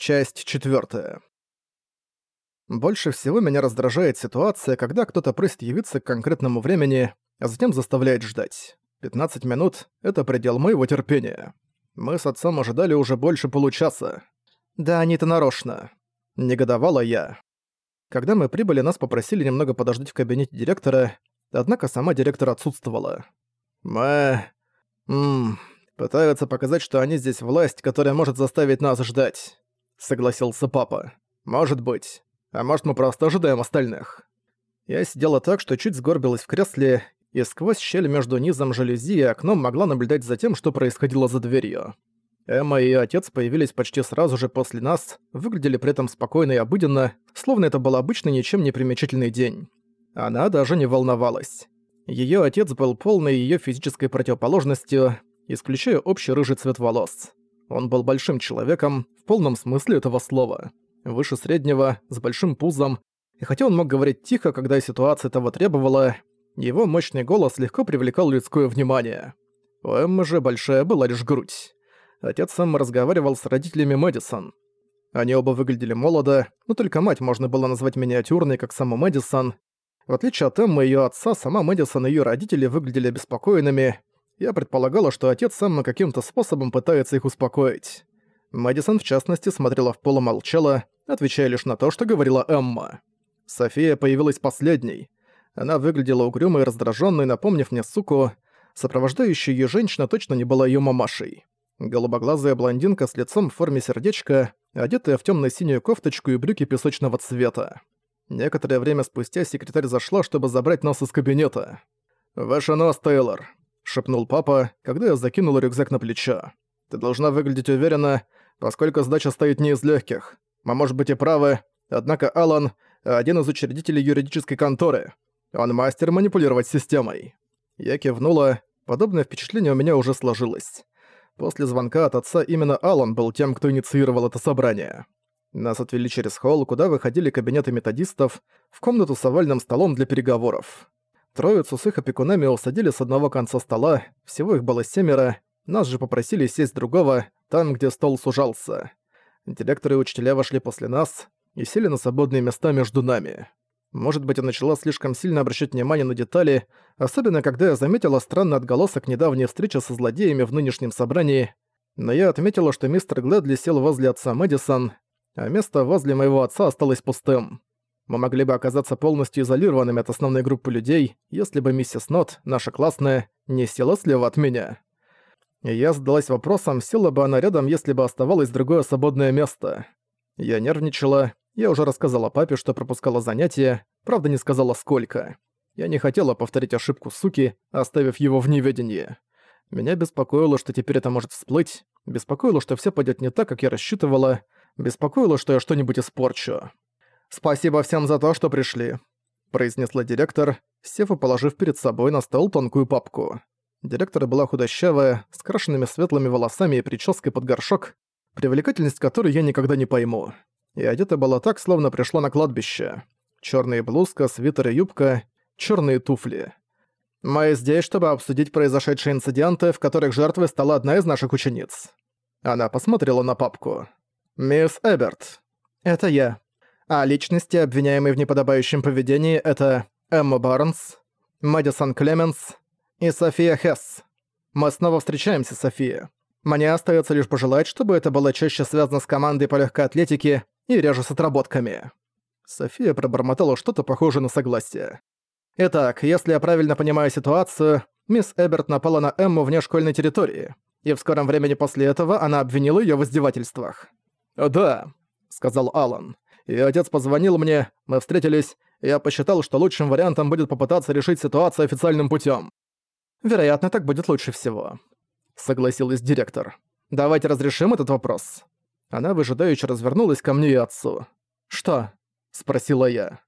Часть четвертая. Больше всего меня раздражает ситуация, когда кто-то просит явиться к конкретному времени, а затем заставляет ждать. 15 минут — это предел моего терпения. Мы с отцом ожидали уже больше получаса. Да они-то нарочно. Негодовала я. Когда мы прибыли, нас попросили немного подождать в кабинете директора, однако сама директор отсутствовала. Мы... Ммм... Пытаются показать, что они здесь власть, которая может заставить нас ждать согласился папа. «Может быть. А может, мы просто ожидаем остальных?» Я сидела так, что чуть сгорбилась в кресле, и сквозь щель между низом жалюзи и окном могла наблюдать за тем, что происходило за дверью. Эмма и её отец появились почти сразу же после нас, выглядели при этом спокойно и обыденно, словно это был обычный ничем не примечательный день. Она даже не волновалась. Её отец был полной её физической противоположностью, исключая общий рыжий цвет волос. Он был большим человеком, в полном смысле этого слова. Выше среднего, с большим пузом, и хотя он мог говорить тихо, когда ситуация того требовала, его мощный голос легко привлекал людское внимание. У Эммы же большая была лишь грудь. Отец сам разговаривал с родителями Мэдисон. Они оба выглядели молодо, но только мать можно было назвать миниатюрной, как сама Мэдисон. В отличие от Эммы и её отца, сама Мэдисон и её родители выглядели обеспокоенными, я предполагала, что отец сам каким-то способом пытается их успокоить. Мэдисон, в частности, смотрела в пол и молчала, отвечая лишь на то, что говорила Эмма. София появилась последней. Она выглядела угрюмой и раздражённой, напомнив мне суку. Сопровождающая её женщина точно не была её мамашей. Голубоглазая блондинка с лицом в форме сердечка, одетая в тёмно-синюю кофточку и брюки песочного цвета. Некоторое время спустя секретарь зашла, чтобы забрать нас из кабинета. «Ваша нос, Тейлор», шепнул папа, когда я закинул рюкзак на плечо. «Ты должна выглядеть уверенно, поскольку сдача стоит не из легких. Мы, может быть, и правы, однако Алан — один из учредителей юридической конторы. Он мастер манипулировать системой». Я кивнула, подобное впечатление у меня уже сложилось. После звонка от отца именно Алан был тем, кто инициировал это собрание. Нас отвели через холл, куда выходили кабинеты методистов, в комнату с овальным столом для переговоров. Троицу с их опекунами усадили с одного конца стола, всего их было семеро, нас же попросили сесть другого, там, где стол сужался. Директоры и учителя вошли после нас и сели на свободные места между нами. Может быть, я начала слишком сильно обращать внимание на детали, особенно когда я заметила странный отголосок недавней встречи со злодеями в нынешнем собрании, но я отметила, что мистер Глэдли сел возле отца Мэдисон, а место возле моего отца осталось пустым. Мы могли бы оказаться полностью изолированными от основной группы людей, если бы миссис Нот, наша классная, не села слева от меня. И я задалась вопросом, села бы она рядом, если бы оставалось другое свободное место. Я нервничала, я уже рассказала папе, что пропускала занятия, правда не сказала сколько. Я не хотела повторить ошибку суки, оставив его в неведении. Меня беспокоило, что теперь это может всплыть, беспокоило, что все пойдет не так, как я рассчитывала, беспокоило, что я что-нибудь испорчу. «Спасибо всем за то, что пришли», — произнесла директор, сев и положив перед собой на стол тонкую папку. Директор была худощавая, с крашенными светлыми волосами и прической под горшок, привлекательность которой я никогда не пойму. И одета была так, словно пришла на кладбище. Чёрная блузка, свитер и юбка, чёрные туфли. «Мы здесь, чтобы обсудить произошедшие инциденты, в которых жертвой стала одна из наших учениц». Она посмотрела на папку. «Мисс Эберт». «Это я», а личности, обвиняемые в неподобающем поведении, это Эмма Барнс, Мэдисон Клеменс и София Хесс. Мы снова встречаемся, София. Мне остается лишь пожелать, чтобы это было чаще связано с командой по легкой атлетике и реже с отработками. София пробормотала что-то похожее на согласие. Итак, если я правильно понимаю ситуацию, мисс Эберт напала на Эмму вне школьной территории, и в скором времени после этого она обвинила её в издевательствах. «Да», — сказал Алан и отец позвонил мне, мы встретились, и я посчитал, что лучшим вариантом будет попытаться решить ситуацию официальным путем. Вероятно, так будет лучше всего. Согласилась директор. Давайте разрешим этот вопрос. Она выжидающе развернулась ко мне и отцу. «Что?» – спросила я.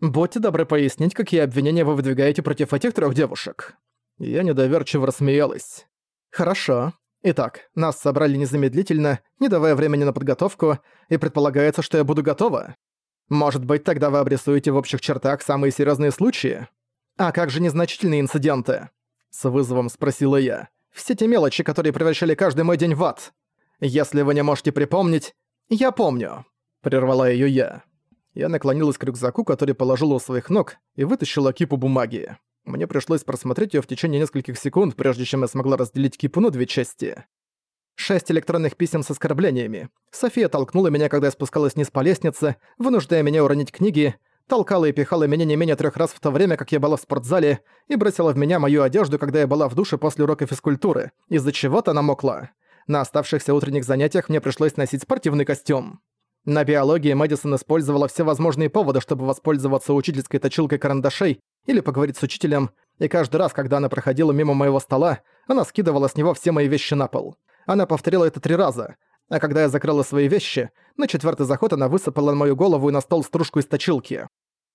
«Будьте добры пояснить, какие обвинения вы выдвигаете против этих трех девушек». Я недоверчиво рассмеялась. «Хорошо. Итак, нас собрали незамедлительно, не давая времени на подготовку, и предполагается, что я буду готова. Может быть, тогда вы обрисуете в общих чертах самые серьезные случаи? А как же незначительные инциденты? С вызовом спросила я. Все те мелочи, которые превращали каждый мой день в ад. Если вы не можете припомнить, «Я помню», — прервала её я. Я наклонилась к рюкзаку, который положила у своих ног, и вытащила кипу бумаги. Мне пришлось просмотреть её в течение нескольких секунд, прежде чем я смогла разделить кипу на две части. Шесть электронных писем с оскорблениями. София толкнула меня, когда я спускалась вниз по лестнице, вынуждая меня уронить книги, толкала и пихала меня не менее трех раз в то время, как я была в спортзале, и бросила в меня мою одежду, когда я была в душе после урока физкультуры, из-за чего-то намокла. На оставшихся утренних занятиях мне пришлось носить спортивный костюм. На биологии Мэдисон использовала все возможные поводы, чтобы воспользоваться учительской точилкой карандашей или поговорить с учителем, и каждый раз, когда она проходила мимо моего стола, она скидывала с него все мои вещи на пол. Она повторила это три раза, а когда я закрыла свои вещи, на четвертый заход она высыпала на мою голову и на стол стружку из точилки.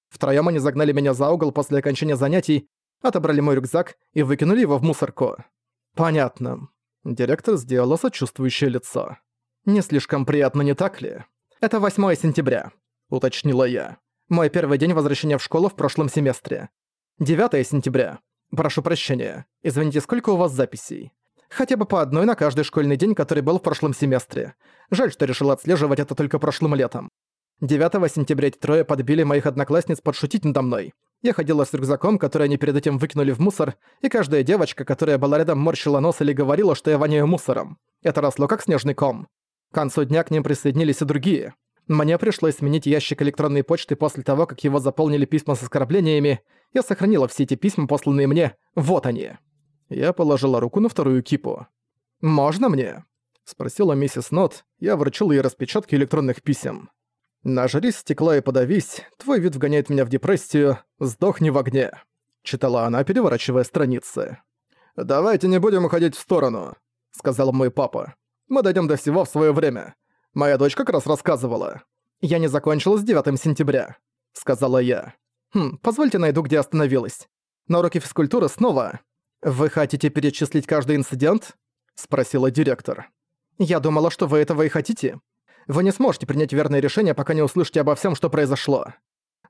Втроём они загнали меня за угол после окончания занятий, отобрали мой рюкзак и выкинули его в мусорку. Понятно. Директор сделала сочувствующее лицо. Не слишком приятно, не так ли? Это 8 сентября, уточнила я. Мой первый день возвращения в школу в прошлом семестре. 9 сентября. Прошу прощения. Извините, сколько у вас записей? Хотя бы по одной на каждый школьный день, который был в прошлом семестре. Жаль, что решил отслеживать это только прошлым летом. 9 сентября эти трое подбили моих одноклассниц подшутить надо мной. Я ходила с рюкзаком, который они перед этим выкинули в мусор, и каждая девочка, которая была рядом, морщила нос или говорила, что я воняю мусором. Это росло как снежный ком. К концу дня к ним присоединились и другие. Мне пришлось сменить ящик электронной почты после того, как его заполнили письма с оскорблениями. Я сохранила все эти письма, посланные мне. Вот они. Я положила руку на вторую кипу. «Можно мне?» — спросила миссис Нот. Я вручил ей распечатки электронных писем. «Нажрись стекла и подавись, твой вид вгоняет меня в депрессию, сдохни в огне», — читала она, переворачивая страницы. «Давайте не будем уходить в сторону», — сказал мой папа. «Мы дойдем до всего в свое время. Моя дочь как раз рассказывала. Я не закончила с 9 сентября», — сказала я. «Хм, позвольте найду, где остановилась. На уроке физкультуры снова...» «Вы хотите перечислить каждый инцидент?» — спросила директор. «Я думала, что вы этого и хотите. Вы не сможете принять верное решение, пока не услышите обо всем, что произошло.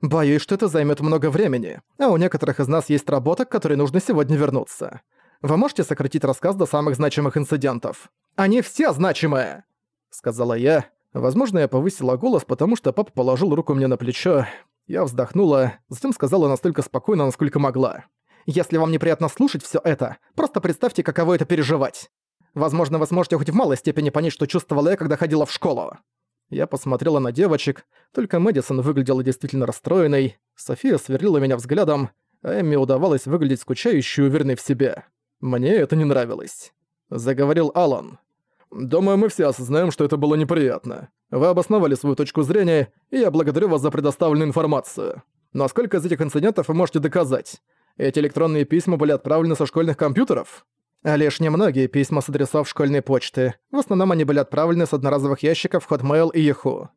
Боюсь, что это займет много времени, а у некоторых из нас есть работа, к которой нужно сегодня вернуться. Вы можете сократить рассказ до самых значимых инцидентов? Они все значимые!» Сказала я. Возможно, я повысила голос, потому что папа положил руку мне на плечо. Я вздохнула, затем сказала настолько спокойно, насколько могла. Если вам неприятно слушать все это, просто представьте, каково это переживать. Возможно, вы сможете хоть в малой степени понять, что чувствовала я, когда ходила в школу. Я посмотрела на девочек, только Мэдисон выглядела действительно расстроенной, София сверлила меня взглядом, а Эмми удавалось выглядеть скучающей и уверенной в себе. Мне это не нравилось. Заговорил Алан. «Думаю, мы все осознаем, что это было неприятно. Вы обосновали свою точку зрения, и я благодарю вас за предоставленную информацию. Но сколько из этих инцидентов вы можете доказать? Эти электронные письма были отправлены со школьных компьютеров? А лишь немногие письма с адресов школьной почты. В основном они были отправлены с одноразовых ящиков Hotmail и Yahoo.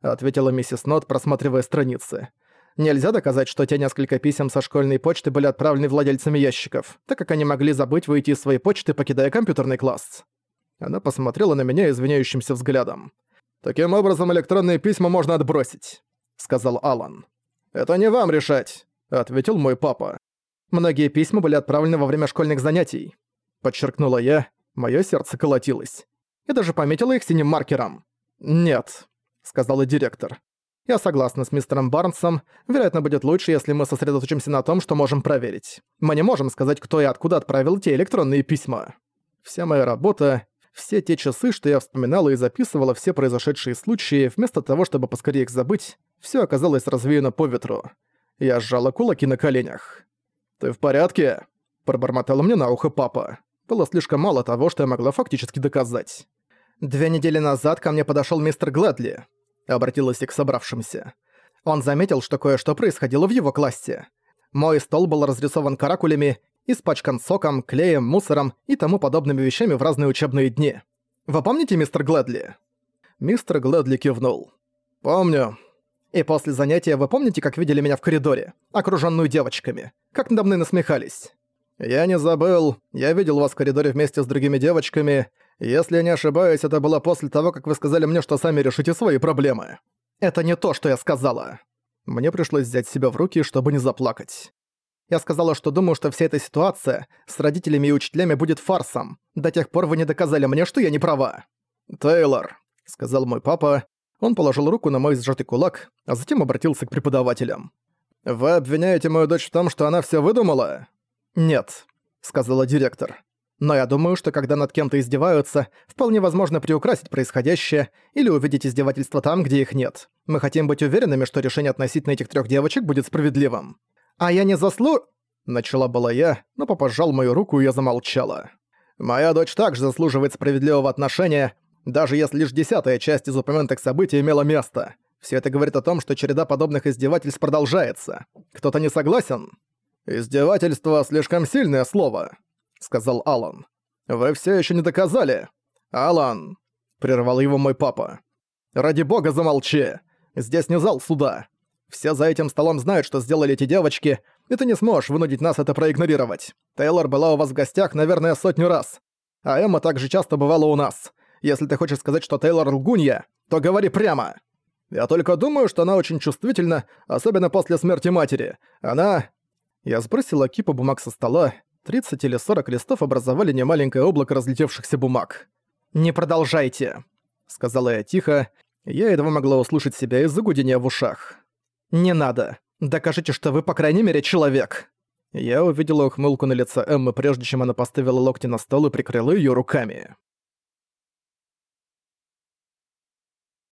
Ответила миссис Нот, просматривая страницы. Нельзя доказать, что те несколько писем со школьной почты были отправлены владельцами ящиков, так как они могли забыть выйти из своей почты, покидая компьютерный класс. Она посмотрела на меня извиняющимся взглядом. «Таким образом, электронные письма можно отбросить», — сказал Алан. «Это не вам решать», — ответил мой папа. Многие письма были отправлены во время школьных занятий. Подчеркнула я, мое сердце колотилось. Я даже пометила их синим маркером. «Нет», — сказала директор. «Я согласна с мистером Барнсом. Вероятно, будет лучше, если мы сосредоточимся на том, что можем проверить. Мы не можем сказать, кто и откуда отправил те электронные письма. Вся моя работа, все те часы, что я вспоминала и записывала все произошедшие случаи, вместо того, чтобы поскорее их забыть, все оказалось развеяно по ветру. Я сжала кулаки на коленях. «Ты в порядке?» – пробормотал мне на ухо папа. Было слишком мало того, что я могла фактически доказать. «Две недели назад ко мне подошёл мистер Глэдли», – обратилась я к собравшимся. Он заметил, что кое-что происходило в его классе. Мой стол был разрисован каракулями, испачкан соком, клеем, мусором и тому подобными вещами в разные учебные дни. Вы помните мистер Глэдли? Мистер Глэдли кивнул. «Помню. И после занятия вы помните, как видели меня в коридоре, окружённую девочками? Как надо мной насмехались?» «Я не забыл. Я видел вас в коридоре вместе с другими девочками. Если я не ошибаюсь, это было после того, как вы сказали мне, что сами решите свои проблемы». «Это не то, что я сказала». Мне пришлось взять себя в руки, чтобы не заплакать. Я сказала, что думаю, что вся эта ситуация с родителями и учителями будет фарсом. До тех пор вы не доказали мне, что я не права. «Тейлор», — сказал мой папа. Он положил руку на мой сжатый кулак, а затем обратился к преподавателям. «Вы обвиняете мою дочь в том, что она все выдумала?» «Нет», — сказала директор. «Но я думаю, что когда над кем-то издеваются, вполне возможно приукрасить происходящее или увидеть издевательства там, где их нет. Мы хотим быть уверенными, что решение относительно этих трех девочек будет справедливым». «А я не заслу...» Начала была я, но папа сжал мою руку, и я замолчала. «Моя дочь также заслуживает справедливого отношения, даже если лишь десятая часть из упомянутых событий имела место. Все это говорит о том, что череда подобных издевательств продолжается. Кто-то не согласен?» «Издевательство — слишком сильное слово», — сказал Алан. «Вы все еще не доказали». «Алан!» — прервал его мой папа. «Ради бога замолчи! Здесь не зал суда. Все за этим столом знают, что сделали эти девочки, и ты не сможешь вынудить нас это проигнорировать. Тейлор была у вас в гостях, наверное, сотню раз. А Эмма также часто бывала у нас. Если ты хочешь сказать, что Тейлор лгунья, то говори прямо. Я только думаю, что она очень чувствительна, особенно после смерти матери. Она...» Я сбросила кипу бумаг со стола. 30 или 40 листов образовали немаленькое облако разлетевшихся бумаг. «Не продолжайте», — сказала я тихо. Я едва могла услышать себя из-за гудения в ушах. «Не надо. Докажите, что вы, по крайней мере, человек». Я увидела ухмылку на лице Эммы, прежде чем она поставила локти на стол и прикрыла её руками.